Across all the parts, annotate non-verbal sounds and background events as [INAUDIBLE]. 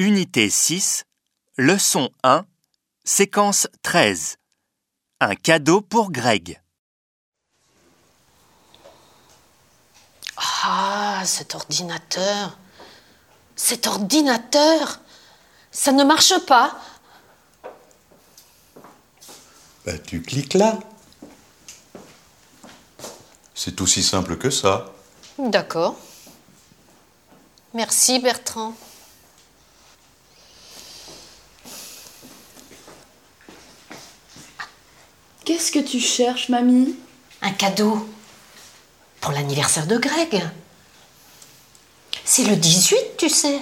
Unité 6, leçon 1, séquence 13. Un cadeau pour Greg. Ah, cet ordinateur. Cet ordinateur. Ça ne marche pas. Bah, tu cliques là. C'est aussi simple que ça. D'accord. Merci Bertrand. Qu'est-ce que tu cherches, mamie? Un cadeau pour l'anniversaire de Greg. C'est le 18, tu sais.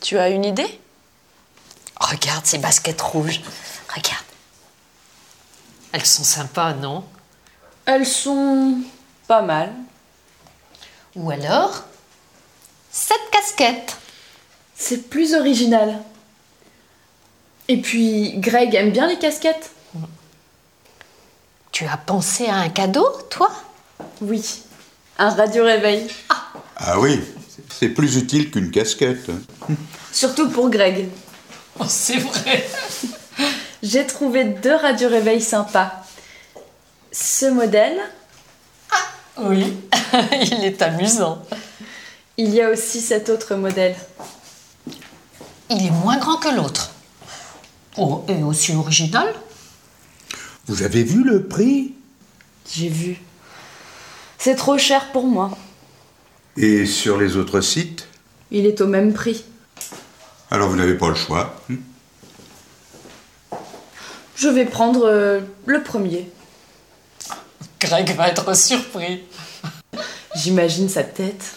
Tu as une idée? Regarde ces baskets rouges. Regarde. Elles sont sympas, non? Elles sont pas mal. Ou alors, cette casquette. C'est plus original. Et puis, Greg aime bien les casquettes Tu as pensé à un cadeau, toi? Oui. Un radio-réveil. Ah oui, c'est plus utile qu'une casquette. Surtout pour Greg. [LAUGHS] Oh, c'est vrai. [LAUGHS] J'ai trouvé deux radio-réveils sympas. Ce modèle, Oui, [LAUGHS] il est amusant. il y a aussi cet autre modèle. Il est moins grand que l'autre. Oh, et aussi original. Vous avez vu le prix? J'ai vu. C'est trop cher pour moi. Et sur les autres sites? Il est au même prix. Alors vous n'avez pas le choix. hmm? Je vais prendre euh, le premier. Greg va être surpris. J'imagine sa tête.